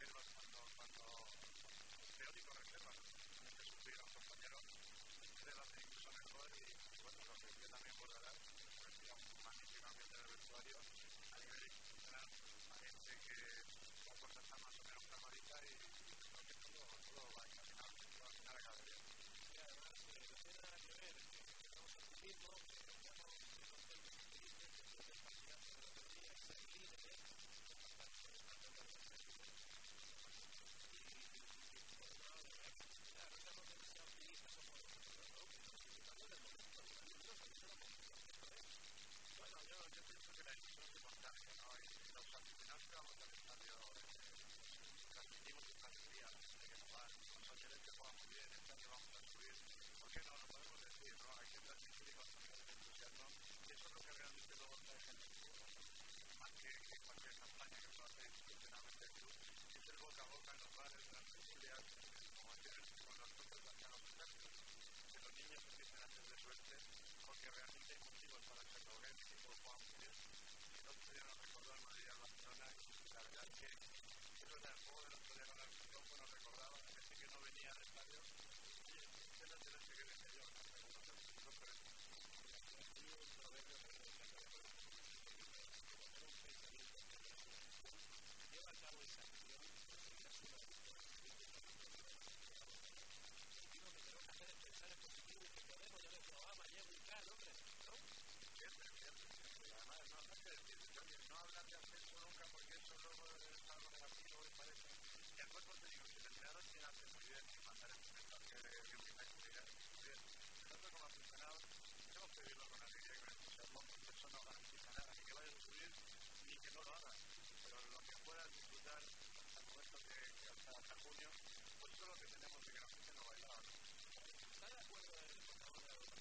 reservas, cuando, cuando los teóricos reservan, realmente sufrir a los compañeros, ustedes lo hacen incluso mejor y, bueno, lo que usted también borrará, respirar pues, magníficamente en el vestuario, a nivel institucional, a gente que la cosa está más o menos calmadita y creo que todo, todo va encaminado, todo al final acaba bien. Y además, eh, no tiene nada que ver, que estamos en mismo, que no lo podemos decir, ¿no? Hay que transmitir y contagiar el entusiasmo y eso es lo que realmente luego trae gente más que, que cualquier campaña que pueda hacer institucionalmente el club, es el boca a boca en los bares, en las tertulias, como tienen con los propios ancianos expertos, que los niños empiecen a ser de suerte, porque realmente hay motivos para que hacerlo, que el equipo Juan Pérez, que no pudieron recordar Madrid a Barcelona, y la verdad es que eso era el juego de los que le ganar, no recordaba, gente que no venía al estadio, eso no es algo negativo. Y al cuerpo técnico, que terminaron sin hacer muy bien, sin mandar el mensaje de Dios que está. Tanto como ha funcionado, que vivirlo con alegría y con eso no garantiza nada, ni que a subir, ni que no lo hagan. Pero lo que disfrutar hasta momento que, hasta, junio, pues eso lo que tenemos de que la gente no bailaba. ¿Está de acuerdo el de la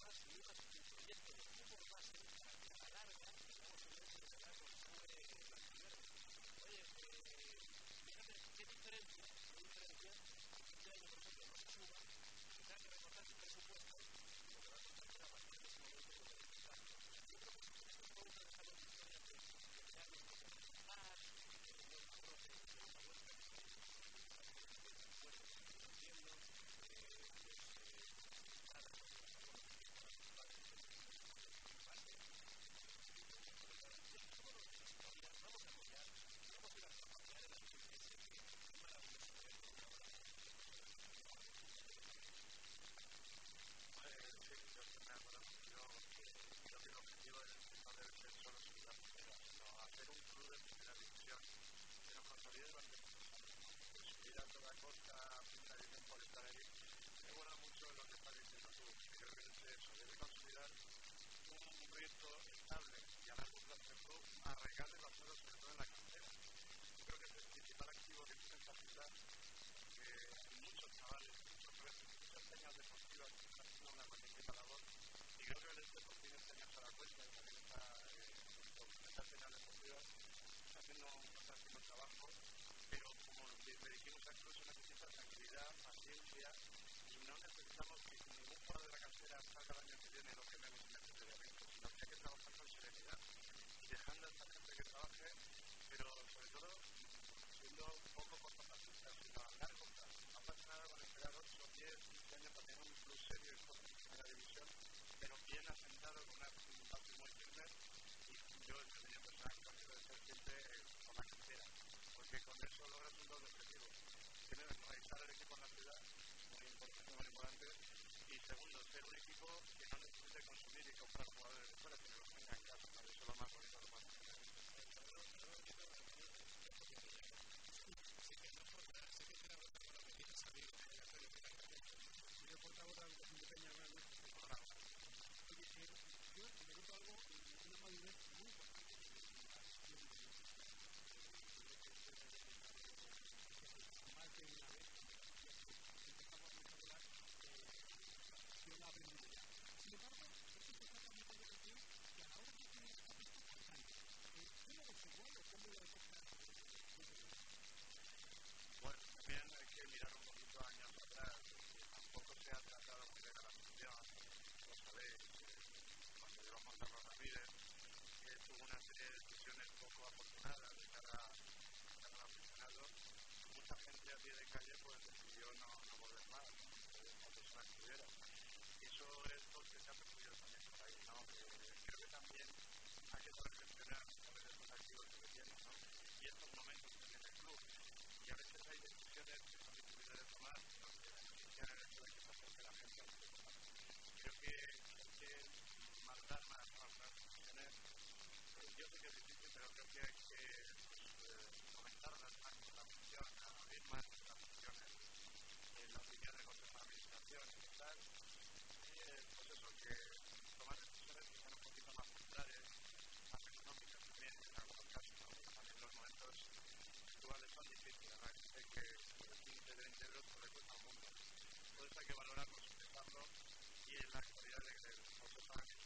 Estados Unidos incluyendo los cubos afortunada de cada, aficionado, mucha gente a pie de calle pues decidió no, no volver más, como persona que estuviera. Eso es porque se ha perdido también por ahí, ¿no? Eh, creo que también hay que poder gestionar a veces los activos que tenemos, ¿no? Y estos momentos en el club. Y a veces hay decisiones que son difíciles de tomar, ¿no? que benefician el hecho de que se la gente Creo que creo que había que eh, fomentar las más la función, abrir más eh, las funciones, en la opinión de consejos de administración y tal. Y eh, pues eso, que tomar decisiones que sean un poquito más centrales, más económicas también, en algunos casos, ¿no? también los momentos actuales son difíciles, ¿verdad? Sé que 15, 20 euros no le cuesta un mundo. Entonces hay que valorarlo, pues, pensarlo y en la actualidad de que el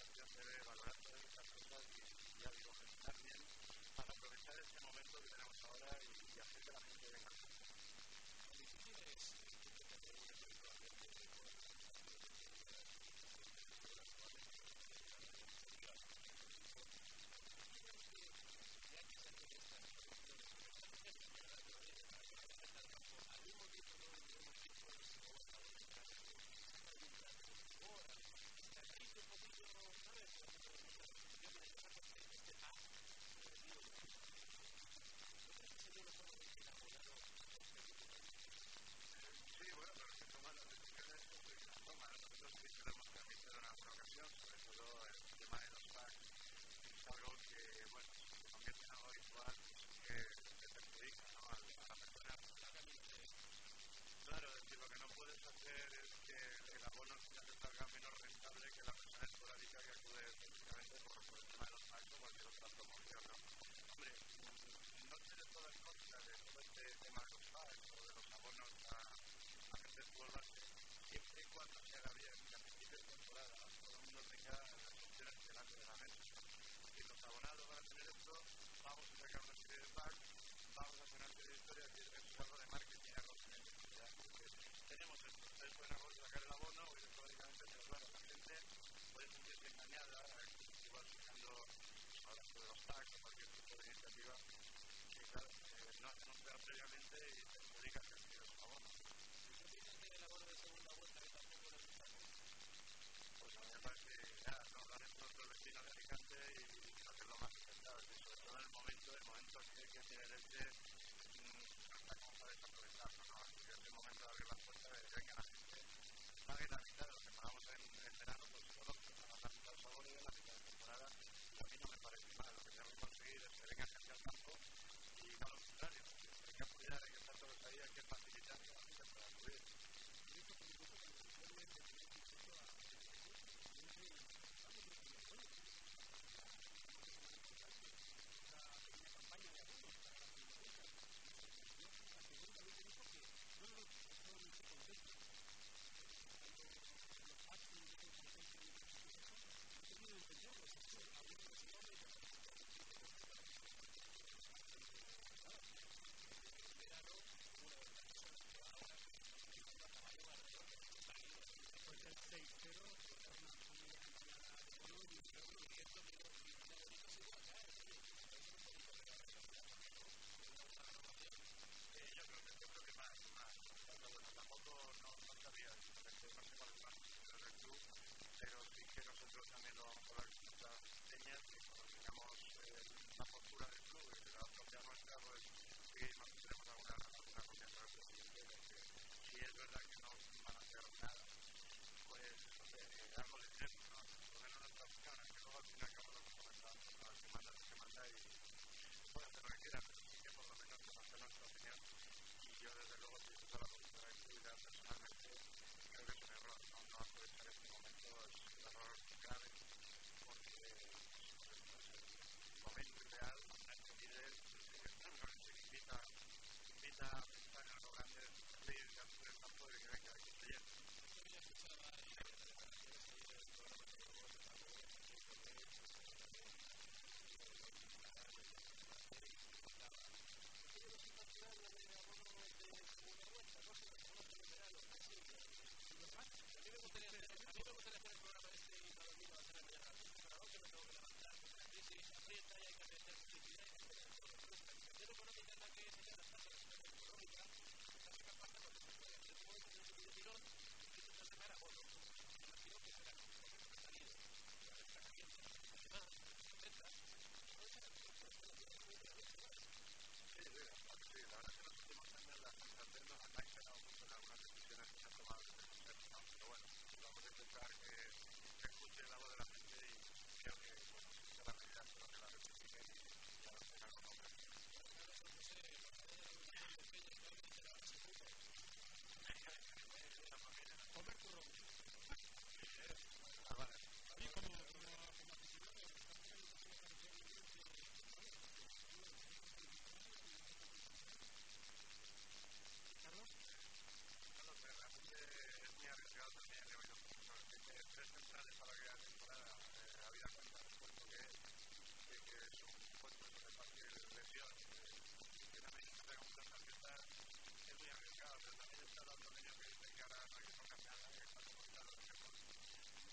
pero también está que que ahora no hay que tocar nada, que.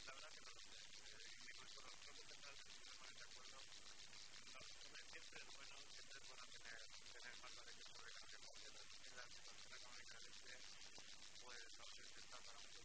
La verdad que no lo sé. Y los propios centrales se ponen de acuerdo, siempre es bueno, siempre es bueno tener, tener más de que sobre la situación económica del este, pues nos está para mucho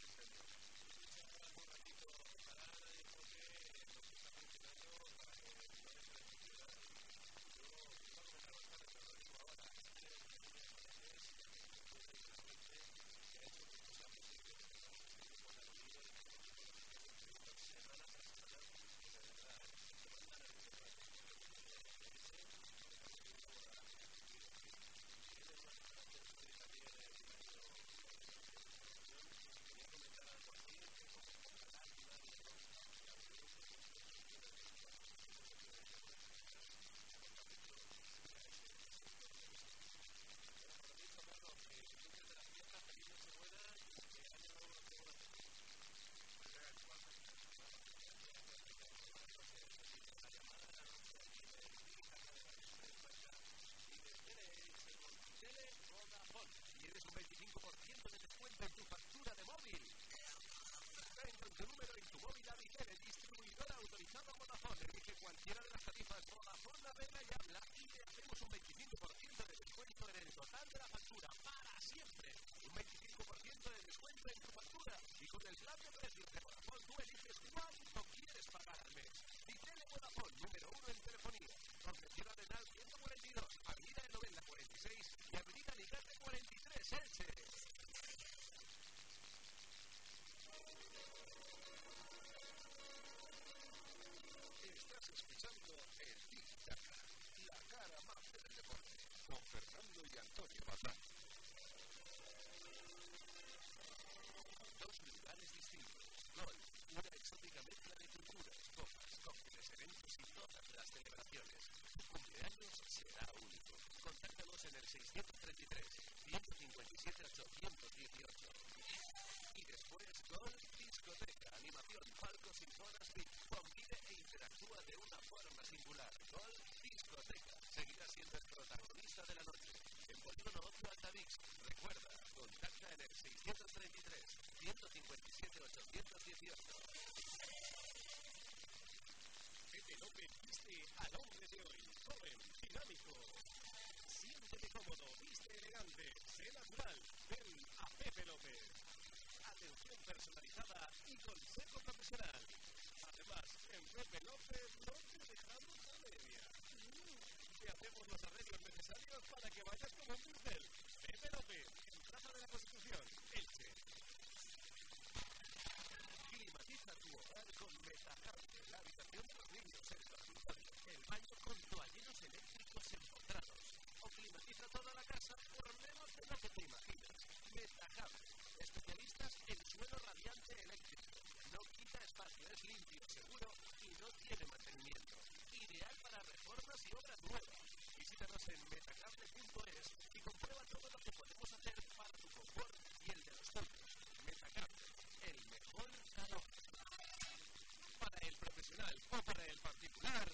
en el 633 157 818. Y después Gol Discoteca, animación, palcos y zonas VIP. Convive e interactúa de una forma singular. Gol Discoteca. Seguirá siendo el protagonista de la noche. En Polígono Ocio Altavix. Recuerda, contacta en el 633 157 818. Pepe López viste al hombre de hoy. Joven, dinámico. Siéntete cómodo, viste elegante, sé natural. Ven a Pepe López. Atención personalizada y consejo profesional. Además, en Pepe López no te dejamos a media. Te hacemos los arreglos necesarios para que vayas como un pincel. Pepe López, en Plaza de la Constitución, Elche. Climatiza tu hogar con Metacable, la habitación de los niños, el dormitorio, el baño con toalleros eléctricos empotrados. O climatiza toda la casa por menos de lo que te imaginas. Metacable, especialistas en suelo radiante eléctrico. No quita espacio, es limpio, seguro y no tiene mantenimiento. Ideal para reformas y obras nuevas. Visítanos en metacable.es y comprueba todo lo que podemos hacer para tu confort y el de los tuyos. Metacable, el mejor calor. Para el profesional o para el particular,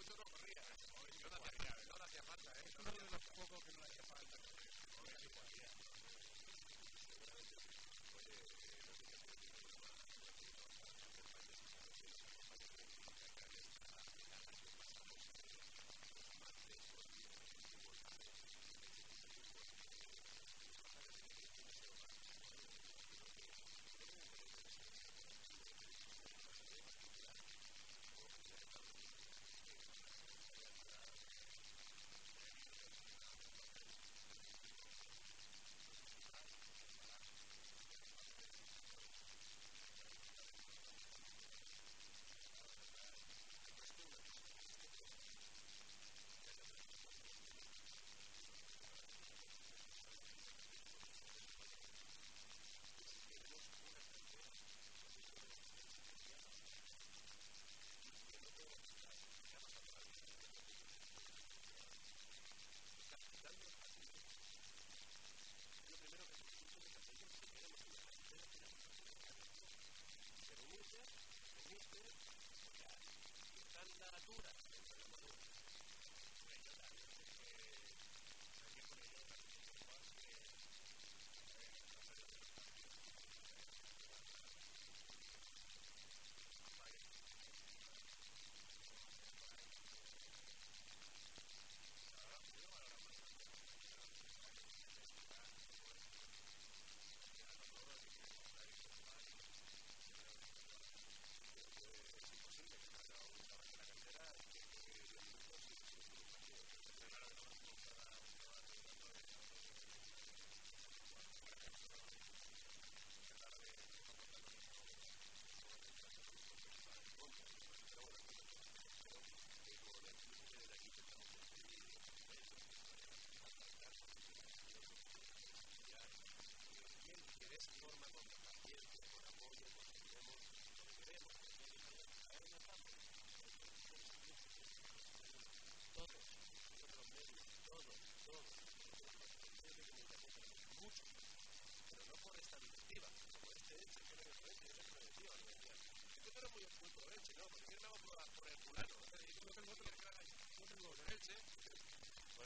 mucho no corría. Hacía falta, ¿eh? Es uno de los pocos que no le hacía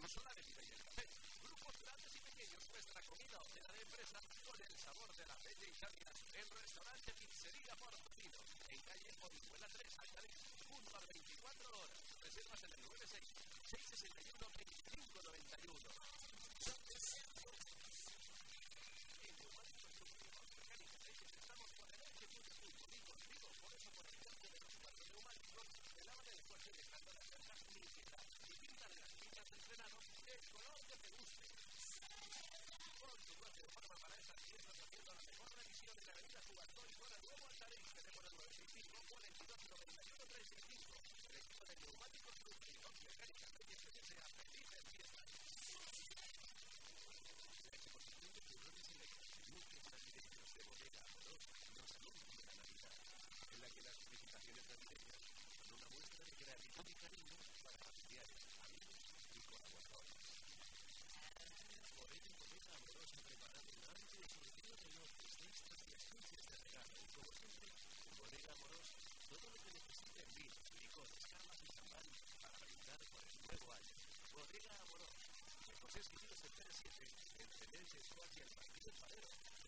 no son y el. Grupos grandes y pequeños, nuestra comida o cena de empresa con el sabor de la bella Italia. El restaurante Pizzería Portofino, en calle Orihuela 3, Alcalá, junto a 24 horas. Reservas en el 96 661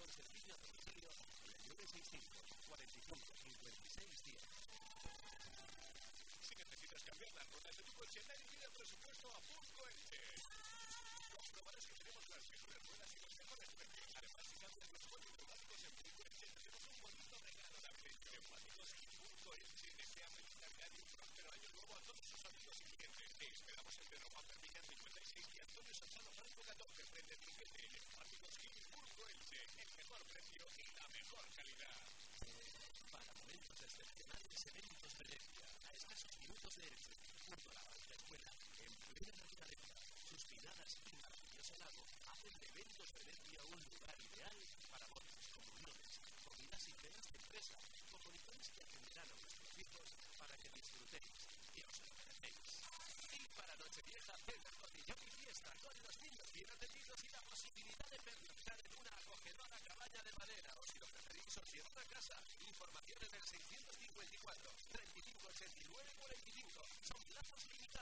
con servicio a domicilio en 965 45 56 10. Si necesitas cambiar las ruedas de tu coche, dale vida presupuesto a Furco Elche. Comprobarás que tenemos las figuras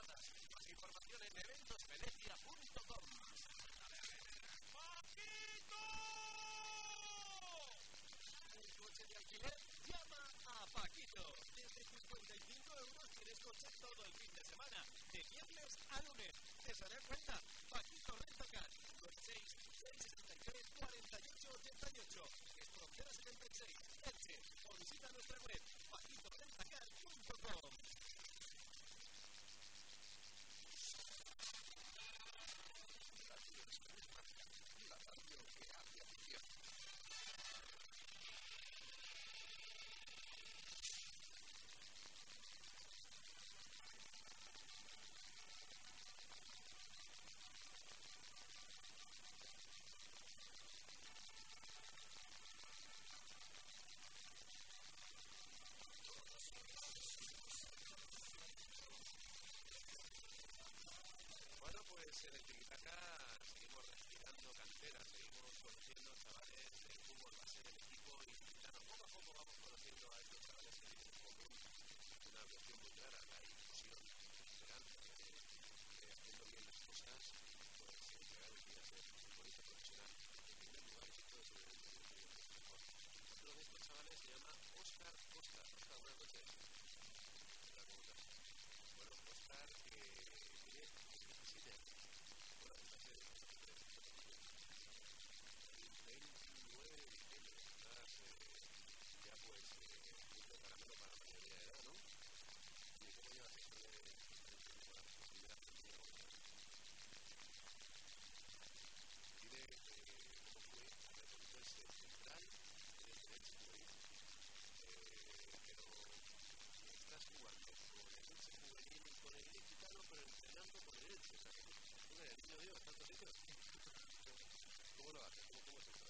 Más información en eventosvenecia.com. ¡Paquito! ¿Un coche de alquiler? Llama a Paquito. Desde tus 45 euros tienes coche todo el fin de semana. De viernes a lunes. Te sale cuenta. Paquito Rentacar. 6 663 48 88. Frontera 76. Elche. O visita nuestra web tanto por o sea, tanto ¿Cómo lo haces? ¿Cómo, cómo?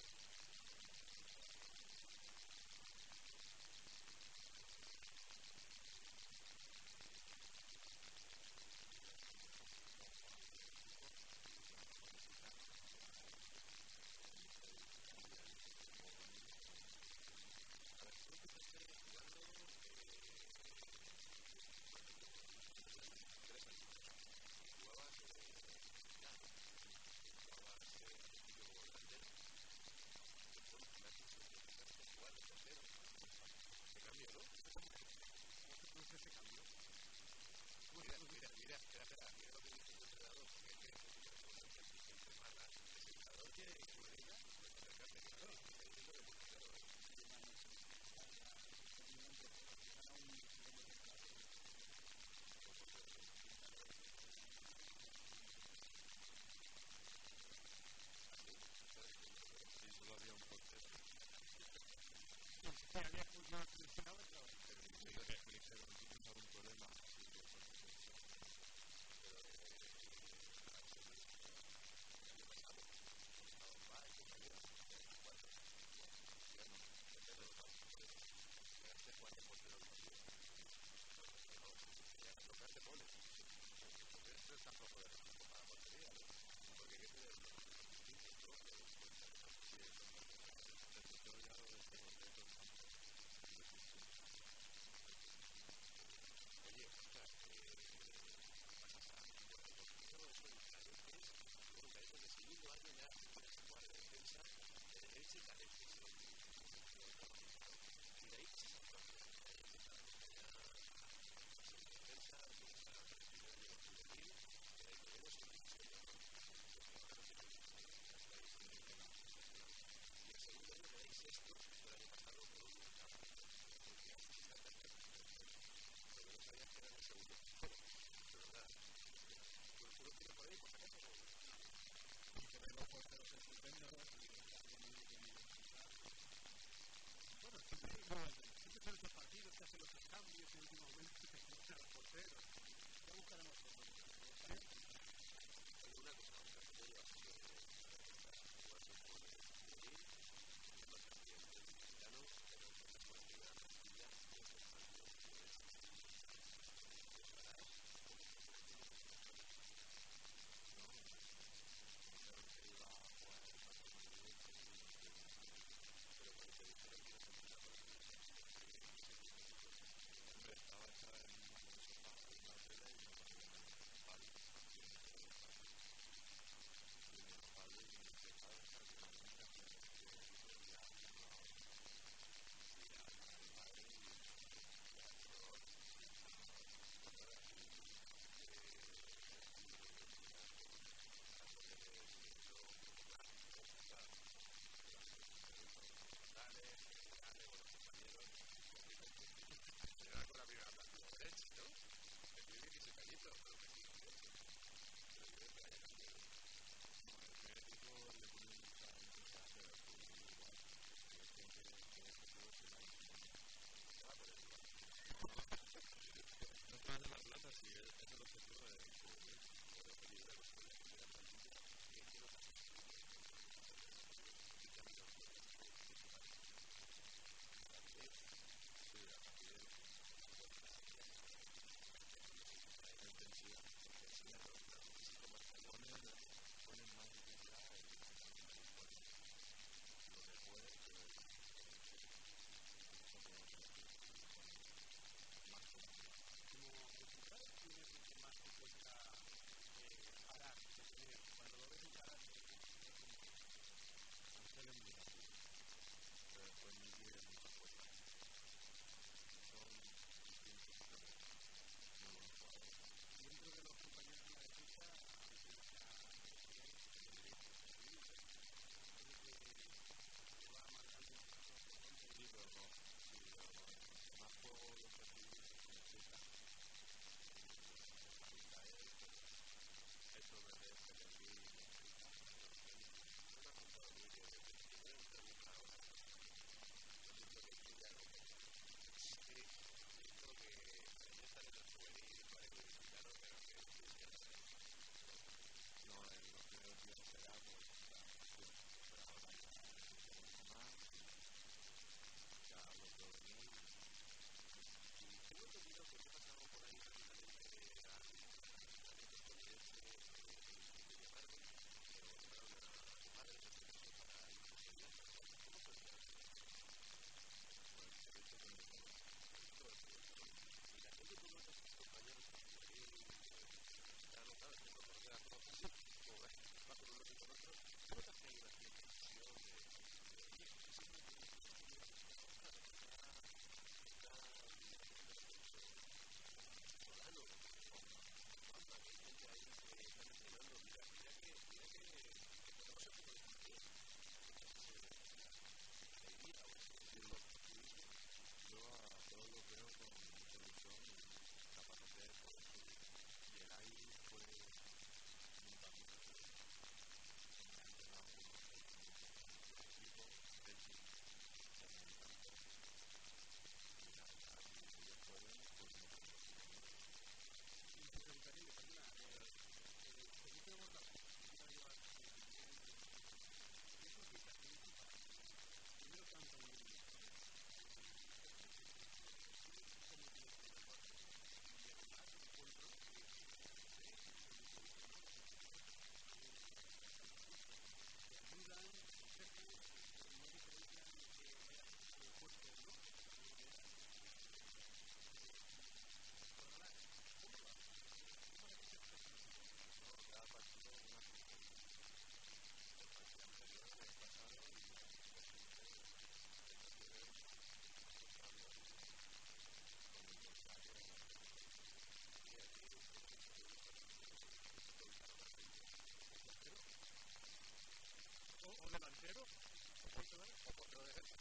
Delantero, o puesto de defensa.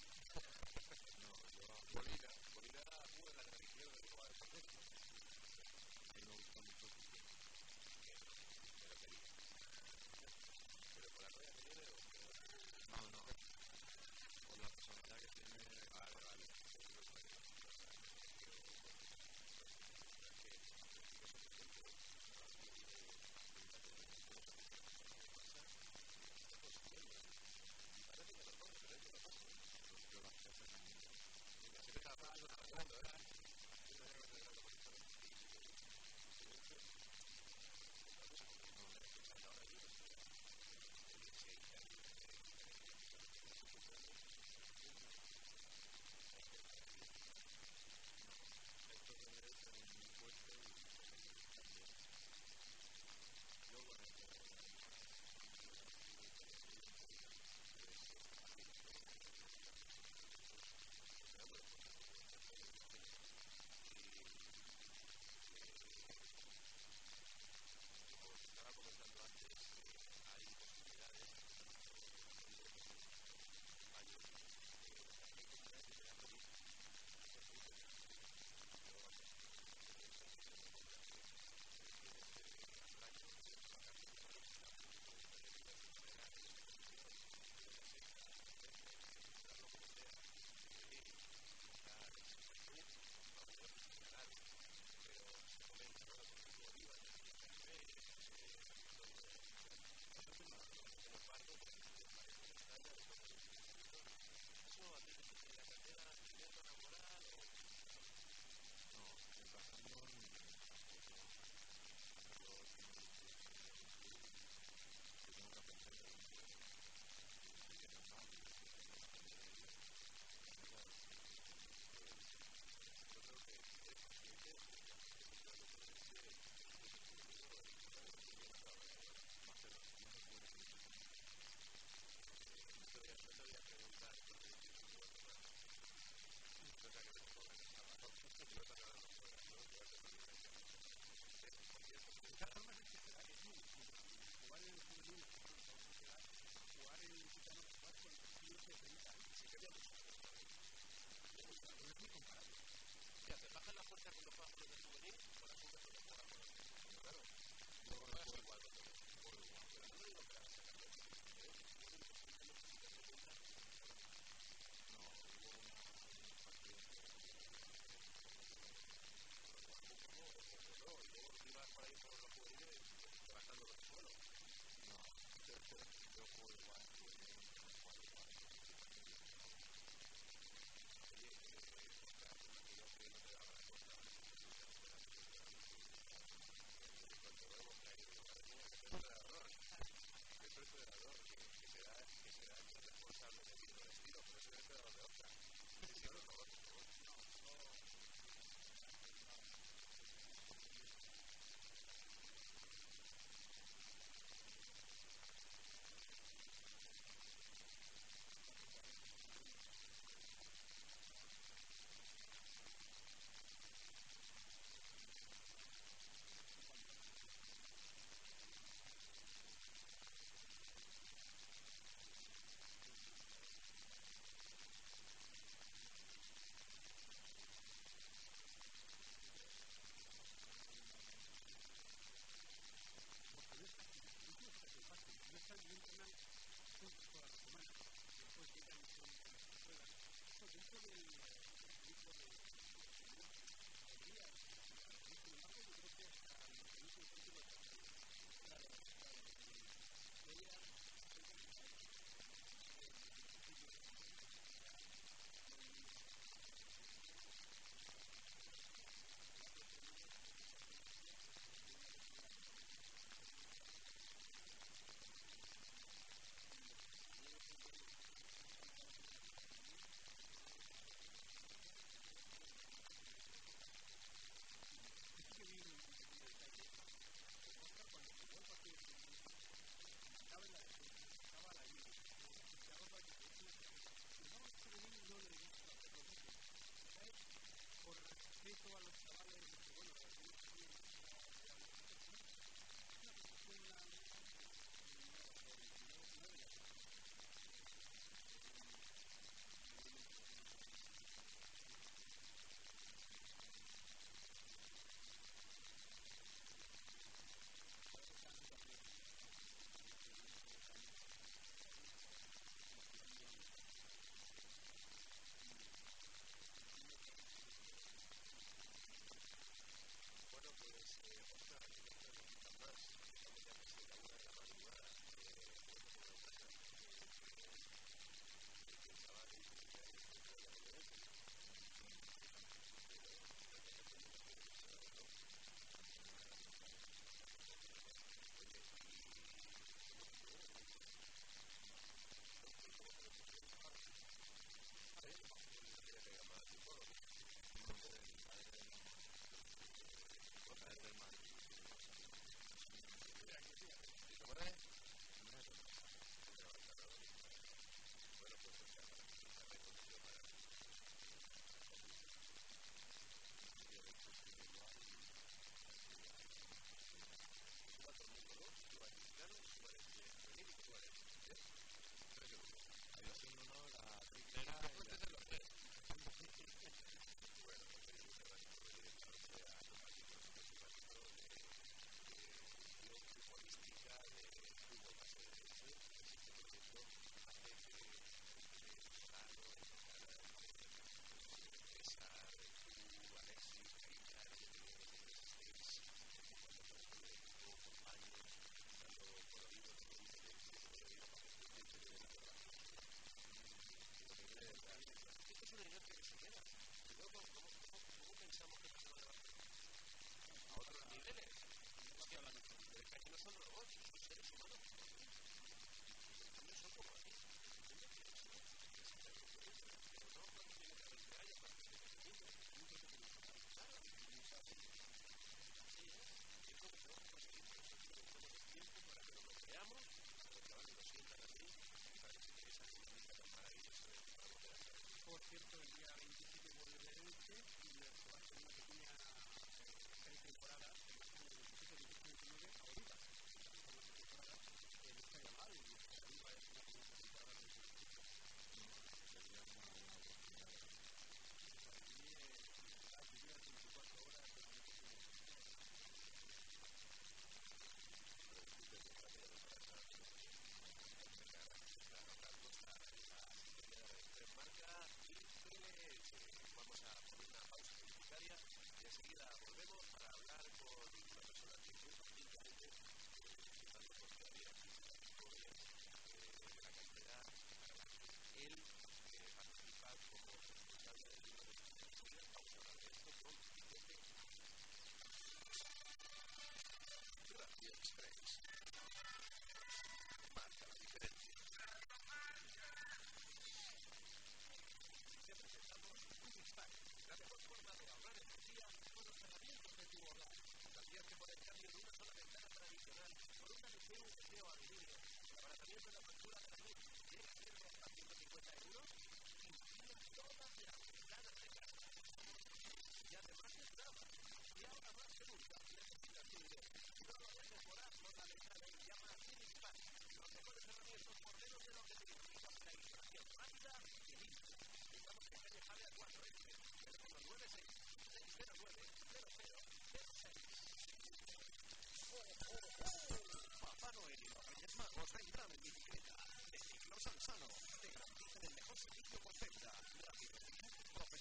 No, yo a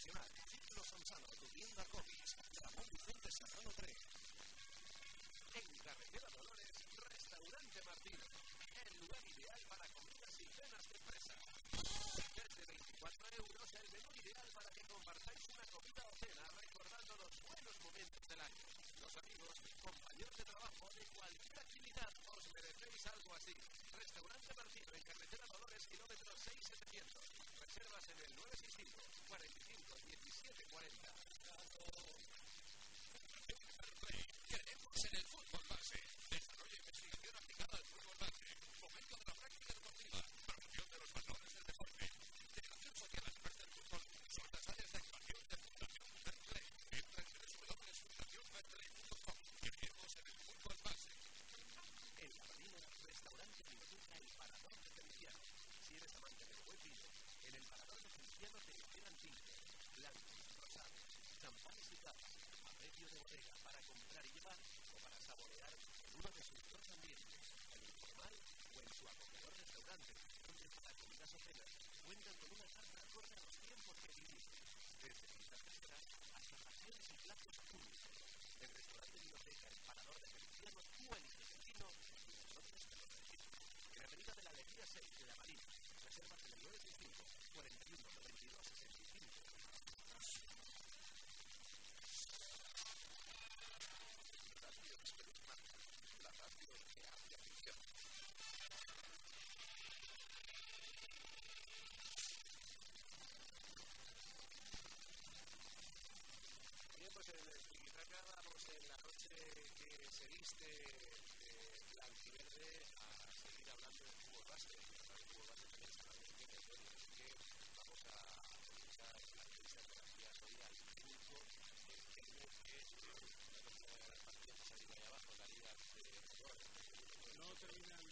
profesional, Círculo Sansano, tu tienda Ramón Vicente Serrano 3. En Carretera Dolores, Restaurante Martino, el lugar ideal para comidas y cenas de empresa. Desde 24 euros, el menú ideal para que compartáis una comida o cena recordando los buenos momentos del año. Los amigos, compañeros de trabajo, de cualquier actividad, os merecéis algo así. Restaurante Martino, en Carretera Dolores, kilómetro 6700. Reservas en el 9 de bodega para comprar y llevar o para saborear en uno de sus dos ambientes, en el informal o en su acogedor restaurante, donde para comidas o cenas cuentan con una en la noche que seguiste eh, de la antiverde a seguir hablando del fútbol base. El fútbol base de vamos a escuchar la entrevista que hacías hoy al público del Kenya, que es una de las partidas que se abajo, la liga de No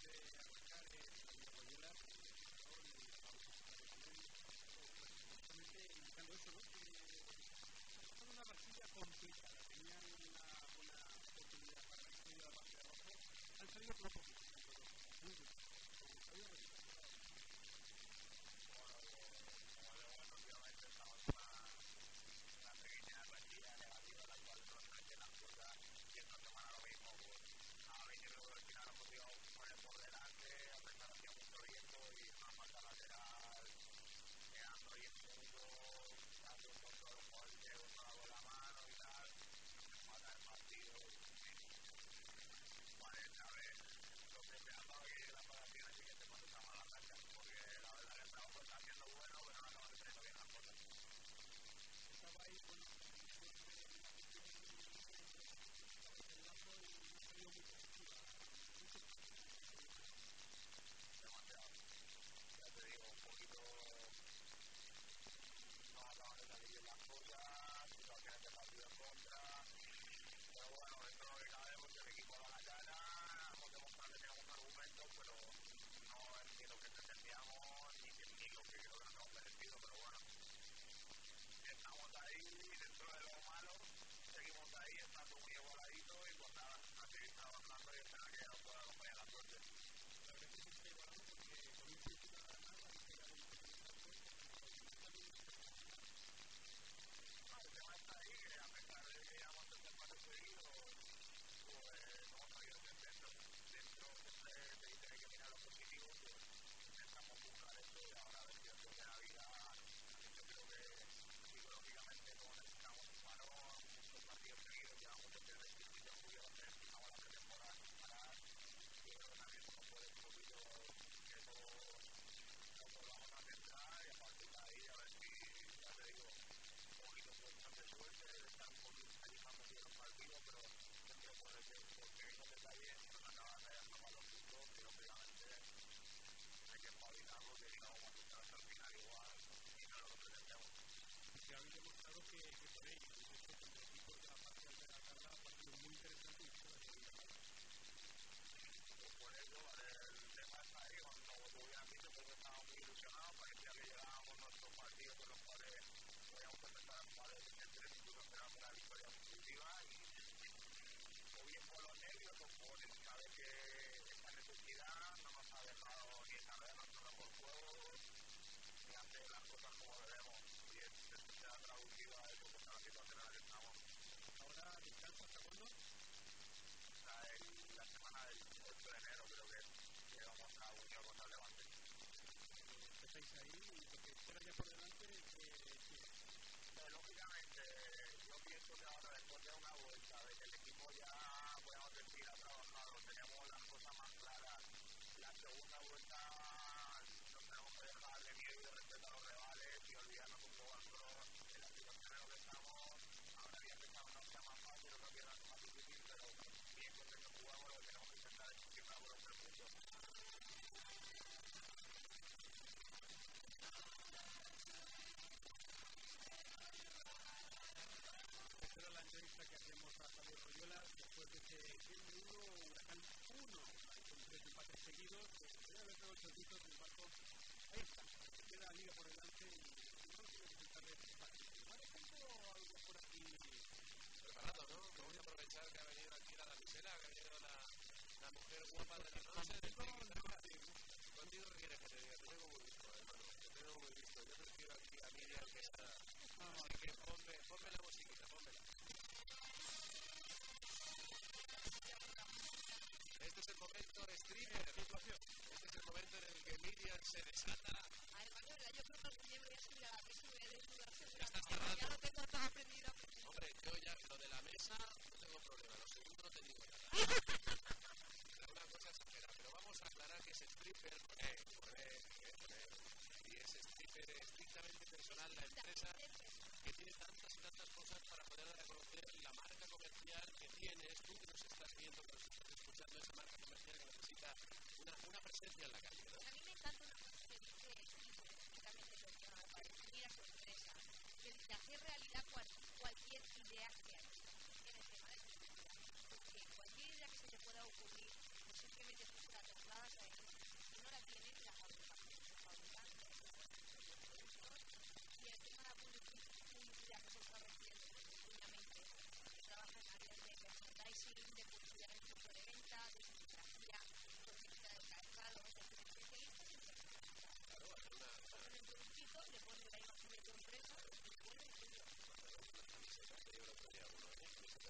hay en el tema de publicidad. Porque cualquier idea que se te pueda ocurrir, pues simplemente la trasladas a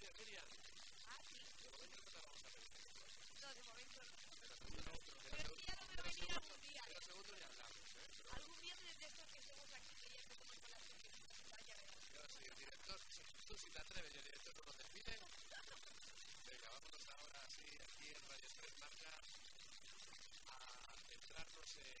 Gracias, Miriam. Ah, sí. De momento no te vamos a pedir. No, de momento no. La la Pero sí, ya no me va a venir algún día. la segunda ya hablamos, ¿eh? Pero Algún viernes de estos que estemos aquí, que ya empezamos con las series. Vaya, verás. yo soy el director. Tú si te atreves, el director no nos despide. Venga, vámonos ahora sí, aquí en Radio 3 Marca a centrarnos en